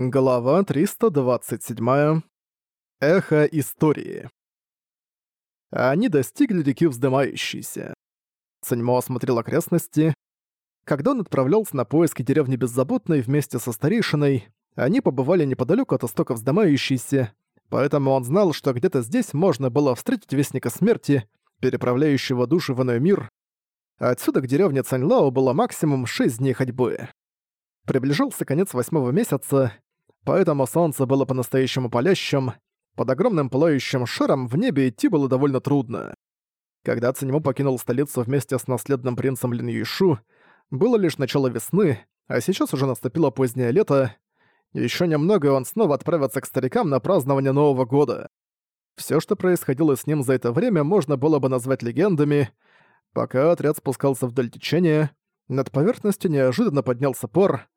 Глава 327. Эхо истории. Они достигли реки Вздымающейся. Цаньмо осмотрел окрестности. Когда он отправлялся на поиски деревни Беззаботной вместе со старейшиной, они побывали неподалеку от истока Вздымающейся, поэтому он знал, что где-то здесь можно было встретить Вестника Смерти, переправляющего души в иной мир. Отсюда к деревне Цаньлао было максимум 6 дней ходьбы. Приближался конец восьмого месяца, поэтому солнце было по-настоящему палящим, под огромным пылающим шаром в небе идти было довольно трудно. Когда Циньму покинул столицу вместе с наследным принцем Лин Юйшу, было лишь начало весны, а сейчас уже наступило позднее лето. Еще немного, и он снова отправится к старикам на празднование Нового года. Все, что происходило с ним за это время, можно было бы назвать легендами. Пока отряд спускался вдоль течения, над поверхностью неожиданно поднялся пор,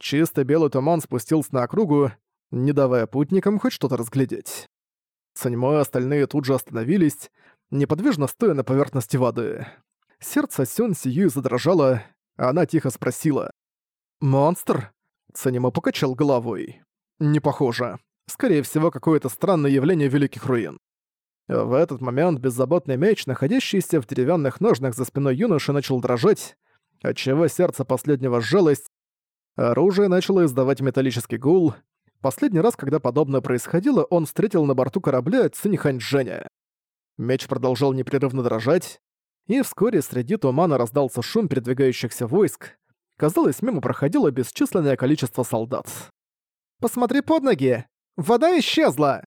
Чисто белый туман спустился на округу, не давая путникам хоть что-то разглядеть. Саньмо и остальные тут же остановились, неподвижно стоя на поверхности воды. Сердце Сюн Сию задрожало, а она тихо спросила. «Монстр?» Санимо покачал головой. «Не похоже. Скорее всего, какое-то странное явление Великих Руин». В этот момент беззаботный меч, находящийся в деревянных ножнах за спиной юноши, начал дрожать, отчего сердце последнего сжалось, Оружие начало издавать металлический гул. Последний раз, когда подобное происходило, он встретил на борту корабля Циньханьчжэня. Меч продолжал непрерывно дрожать, и вскоре среди тумана раздался шум передвигающихся войск. Казалось, мимо проходило бесчисленное количество солдат. «Посмотри под ноги! Вода исчезла!»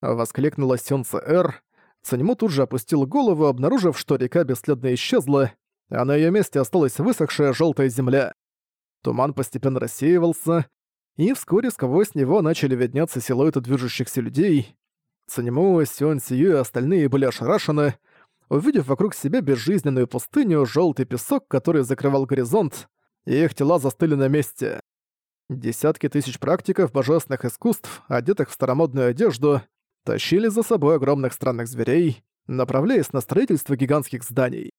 Воскликнула Сёнце Эр. Цаньму тут же опустил голову, обнаружив, что река бесследно исчезла, а на её месте осталась высохшая жёлтая земля. Туман постепенно рассеивался, и вскоре сквозь него начали видняться силуэты движущихся людей. Санему, Сюан Сию и остальные были ошарашены, увидев вокруг себя безжизненную пустыню, желтый песок, который закрывал горизонт, и их тела застыли на месте. Десятки тысяч практиков божественных искусств, одетых в старомодную одежду, тащили за собой огромных странных зверей, направляясь на строительство гигантских зданий.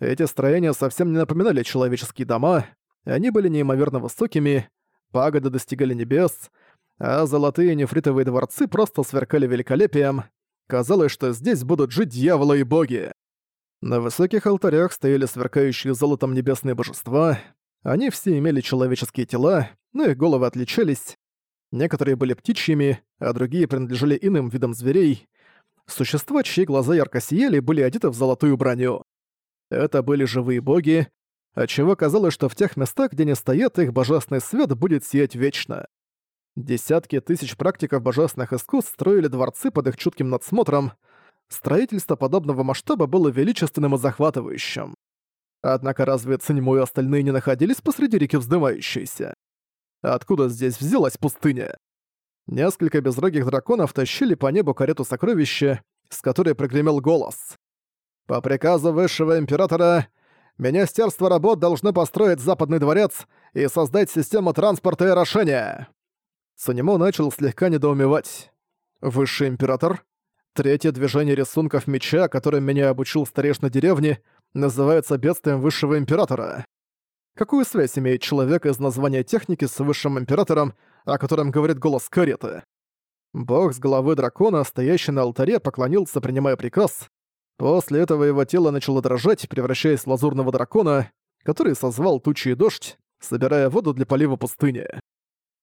Эти строения совсем не напоминали человеческие дома, они были неимоверно высокими, пагоды достигали небес, а золотые нефритовые дворцы просто сверкали великолепием. Казалось, что здесь будут жить дьяволы и боги. На высоких алтарях стояли сверкающие золотом небесные божества. Они все имели человеческие тела, но их головы отличались. Некоторые были птичьими, а другие принадлежали иным видам зверей. Существа, чьи глаза ярко сияли, были одеты в золотую броню. Это были живые боги, отчего казалось, что в тех местах, где не стоят, их божественный свет будет сиять вечно. Десятки тысяч практиков божественных искусств строили дворцы под их чутким надсмотром. Строительство подобного масштаба было величественным и захватывающим. Однако разве Циньму и остальные не находились посреди реки вздымающейся? Откуда здесь взялась пустыня? Несколько безрогих драконов тащили по небу карету сокровища, с которой прогремел голос. «По приказу Высшего Императора Министерство работ должно построить Западный дворец и создать систему транспорта и орошения». Санимо начал слегка недоумевать. «Высший император? Третье движение рисунков меча, которым меня обучил старейшина деревни, называется бедствием Высшего Императора. Какую связь имеет человек из названия техники с Высшим Императором, о котором говорит голос кареты? Бог с головы дракона, стоящий на алтаре, поклонился, принимая приказ, После этого его тело начало дрожать, превращаясь в лазурного дракона, который созвал тучи и дождь, собирая воду для полива пустыни.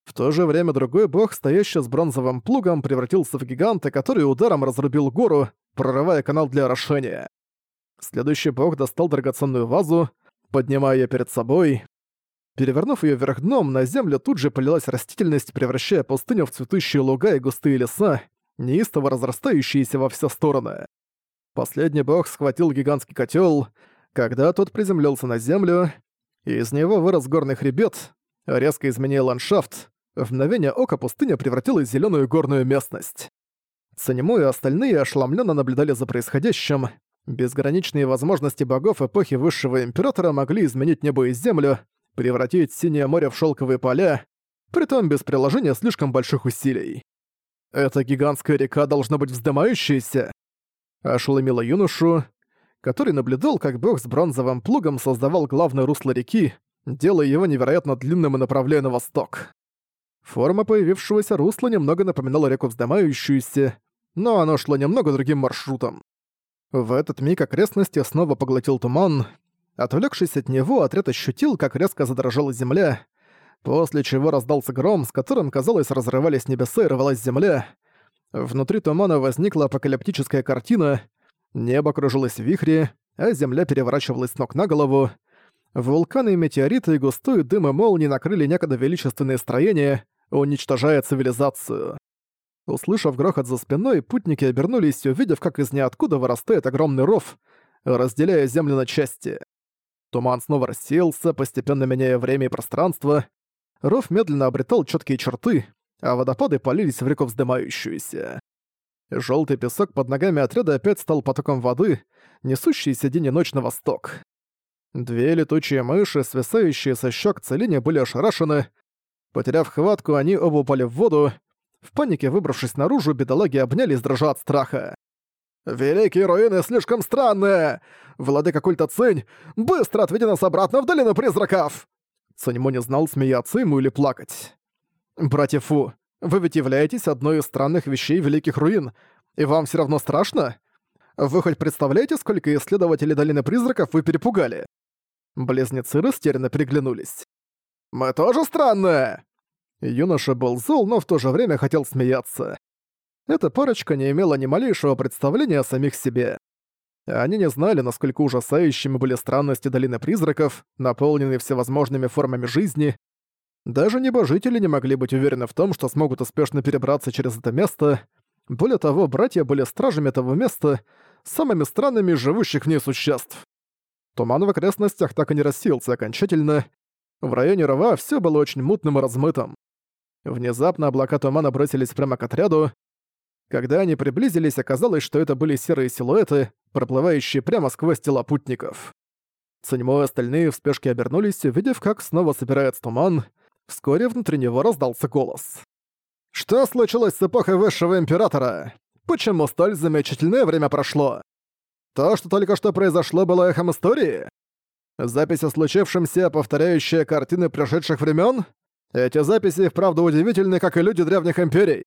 В то же время другой бог, стоящий с бронзовым плугом, превратился в гиганта, который ударом разрубил гору, прорывая канал для орошения. Следующий бог достал драгоценную вазу, поднимая ее перед собой. Перевернув ее вверх дном, на землю тут же полилась растительность, превращая пустыню в цветущие луга и густые леса, неистово разрастающиеся во все стороны. Последний бог схватил гигантский котел, когда тот приземлился на землю, из него вырос горный хребет, резко изменил ландшафт, в мгновение ока пустыня превратилась в зелёную горную местность. Цанему и остальные ошеломленно наблюдали за происходящим. Безграничные возможности богов эпохи Высшего Императора могли изменить небо и землю, превратить синее море в шелковые поля, притом без приложения слишком больших усилий. Эта гигантская река должна быть вздымающейся ошеломила юношу, который наблюдал, как бог с бронзовым плугом создавал главное русло реки, делая его невероятно длинным и направляя на восток. Форма появившегося русла немного напоминала реку вздымающуюся, но оно шло немного другим маршрутом. В этот миг окрестности снова поглотил туман. Отвлекшись от него, отряд ощутил, как резко задрожала земля, после чего раздался гром, с которым, казалось, разрывались небеса и рвалась земля. Внутри тумана возникла апокалиптическая картина, небо кружилось в вихре, а земля переворачивалась ног на голову. Вулканы метеориты и густой дым и молнии накрыли некогда величественные строения, уничтожая цивилизацию. Услышав грохот за спиной, путники обернулись, увидев, как из ниоткуда вырастает огромный ров, разделяя землю на части. Туман снова рассеялся, постепенно меняя время и пространство. Ров медленно обретал четкие черты, а водопады полились в реку вздымающуюся. Желтый песок под ногами отряда опять стал потоком воды, несущийся день и ночь на восток. Две летучие мыши, свисающие со щек Целине, были ошарашены. Потеряв хватку, они оба упали в воду. В панике, выбравшись наружу, бедолаги обнялись, дрожа от страха. «Великие руины слишком странные! Владыка культа Цинь, быстро отведи нас обратно в долину призраков!» Циньмо не знал, смеяться ему или плакать. «Братья Фу, вы ведь являетесь одной из странных вещей Великих Руин, и вам все равно страшно? Вы хоть представляете, сколько исследователей Долины Призраков вы перепугали?» Близнецы растерянно переглянулись. «Мы тоже странные!» Юноша был зол, но в то же время хотел смеяться. Эта парочка не имела ни малейшего представления о самих себе. Они не знали, насколько ужасающими были странности Долины Призраков, наполненные всевозможными формами жизни, даже небожители не могли быть уверены в том, что смогут успешно перебраться через это место. Более того, братья были стражами этого места, самыми странными живущих в ней существ. Туман в окрестностях так и не рассеялся окончательно. В районе рва все было очень мутным и размытым. Внезапно облака тумана бросились прямо к отряду. Когда они приблизились, оказалось, что это были серые силуэты, проплывающие прямо сквозь тела путников. Циньмо и остальные в спешке обернулись, увидев, как снова собирается туман, Вскоре внутри него раздался голос. «Что случилось с эпохой Высшего Императора? Почему столь замечательное время прошло? То, что только что произошло, было эхом истории? Запись о случившемся, повторяющая картины прошедших времен? Эти записи вправду удивительны, как и люди древних империй.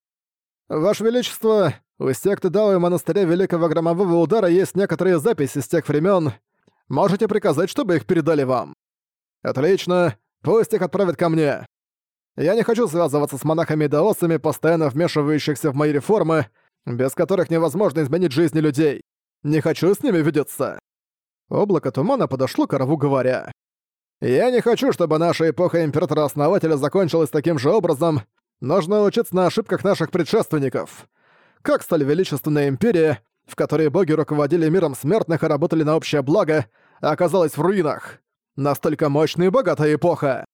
Ваше Величество, у секты Дао и монастыря Великого Громового Удара есть некоторые записи с тех времен. Можете приказать, чтобы их передали вам. Отлично. Пусть их отправят ко мне. Я не хочу связываться с монахами и даосами, постоянно вмешивающихся в мои реформы, без которых невозможно изменить жизни людей. Не хочу с ними видеться». Облако тумана подошло к Орову, говоря. «Я не хочу, чтобы наша эпоха Императора-Основателя закончилась таким же образом. Нужно учиться на ошибках наших предшественников. Как столь величественная империя, в которой боги руководили миром смертных и работали на общее благо, оказалась в руинах. Настолько мощная и богатая эпоха!»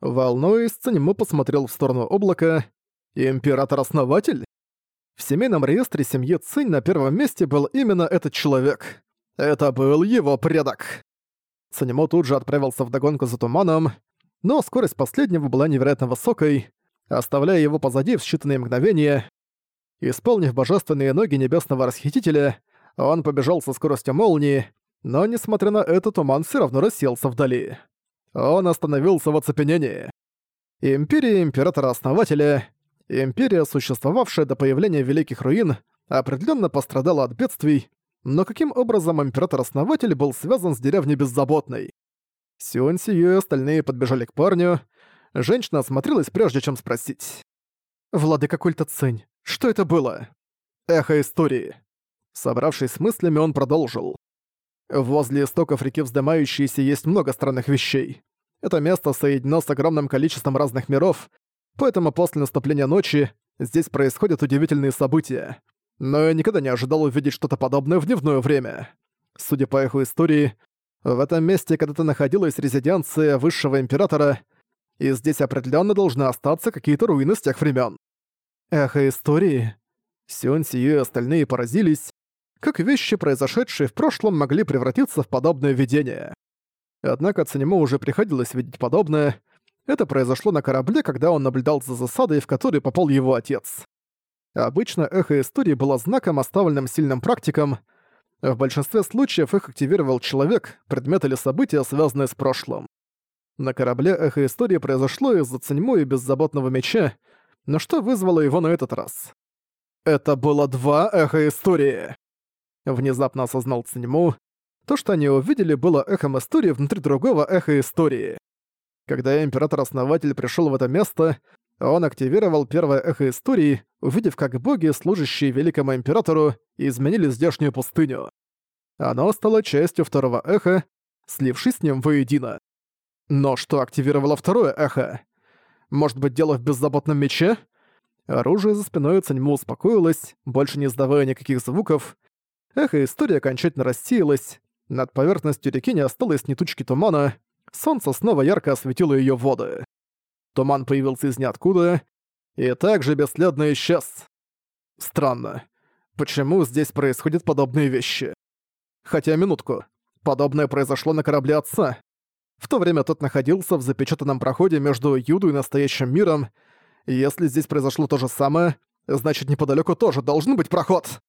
Волнуясь, Цанему посмотрел в сторону облака. «Император-основатель?» В семейном реестре семьи Цинь на первом месте был именно этот человек. Это был его предок. Цанему тут же отправился в догонку за туманом, но скорость последнего была невероятно высокой, оставляя его позади в считанные мгновения. Исполнив божественные ноги небесного расхитителя, он побежал со скоростью молнии, но, несмотря на это, туман все равно расселся вдали. Он остановился в оцепенении. Империя Императора-Основателя, империя, существовавшая до появления Великих Руин, определенно пострадала от бедствий, но каким образом Император-Основатель был связан с деревней Беззаботной? Сюань и остальные подбежали к парню. Женщина осмотрелась, прежде чем спросить. «Владыка культа Цинь, что это было?» Эхо истории. Собравшись с мыслями, он продолжил. Возле истоков реки Вздымающейся есть много странных вещей. Это место соединено с огромным количеством разных миров, поэтому после наступления ночи здесь происходят удивительные события. Но я никогда не ожидал увидеть что-то подобное в дневное время. Судя по их истории, в этом месте когда-то находилась резиденция Высшего Императора, и здесь определенно должны остаться какие-то руины с тех времен. Эхо истории. Сюн Сию и остальные поразились, как вещи, произошедшие в прошлом, могли превратиться в подобное видение. Однако Цанему уже приходилось видеть подобное. Это произошло на корабле, когда он наблюдал за засадой, в которой попал его отец. Обычно эхо истории было знаком, оставленным сильным практиком. В большинстве случаев их активировал человек, предмет или событие, связанное с прошлым. На корабле эхо истории произошло из-за Циньму и беззаботного меча, но что вызвало его на этот раз? Это было два эхо истории. Внезапно осознал Циньму. То, что они увидели, было эхом истории внутри другого эхо истории. Когда император-основатель пришел в это место, он активировал первое эхо истории, увидев, как боги, служащие великому императору, изменили здешнюю пустыню. Оно стало частью второго эха, слившись с ним воедино. Но что активировало второе эхо? Может быть, дело в беззаботном мече? Оружие за спиной Цаньму успокоилось, больше не издавая никаких звуков. Эхо истории окончательно рассеялось. Над поверхностью реки не осталось ни тучки тумана. Солнце снова ярко осветило ее воды. Туман появился из ниоткуда и также бесследно исчез. Странно. Почему здесь происходят подобные вещи? Хотя, минутку. Подобное произошло на корабле отца. В то время тот находился в запечатанном проходе между Юду и настоящим миром. Если здесь произошло то же самое, значит, неподалеку тоже должен быть проход.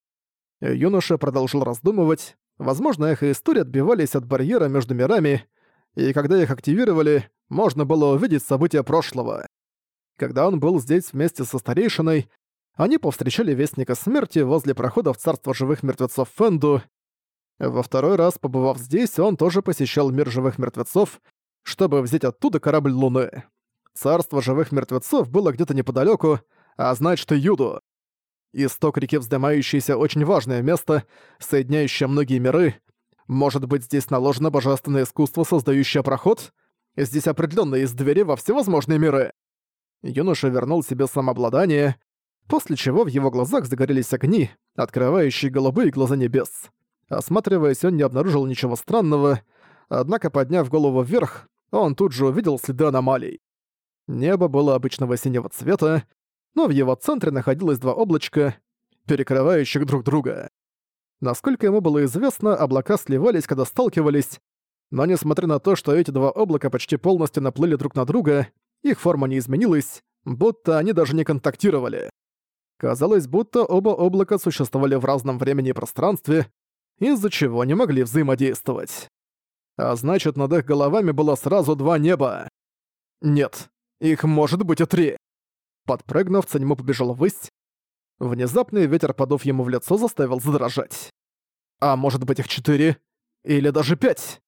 Юноша продолжил раздумывать. Возможно, эхо истории отбивались от барьера между мирами, и когда их активировали, можно было увидеть события прошлого. Когда он был здесь вместе со старейшиной, они повстречали Вестника Смерти возле прохода в Царство Живых Мертвецов Фенду. Во второй раз, побывав здесь, он тоже посещал Мир Живых Мертвецов, чтобы взять оттуда корабль Луны. Царство Живых Мертвецов было где-то неподалеку, а значит и Юду. Исток реки вздымающийся очень важное место, соединяющее многие миры. Может быть, здесь наложено божественное искусство, создающее проход? Здесь определенно есть двери во всевозможные миры. Юноша вернул себе самообладание, после чего в его глазах загорелись огни, открывающие голубые глаза небес. Осматриваясь, он не обнаружил ничего странного, однако, подняв голову вверх, он тут же увидел следы аномалий. Небо было обычного синего цвета, но в его центре находилось два облачка, перекрывающих друг друга. Насколько ему было известно, облака сливались, когда сталкивались, но несмотря на то, что эти два облака почти полностью наплыли друг на друга, их форма не изменилась, будто они даже не контактировали. Казалось, будто оба облака существовали в разном времени и пространстве, из-за чего не могли взаимодействовать. А значит, над их головами было сразу два неба. Нет, их может быть и три. Подпрыгнув, Цаньму побежал ввысь. Внезапный ветер, подув ему в лицо, заставил задрожать. А может быть их четыре? Или даже пять?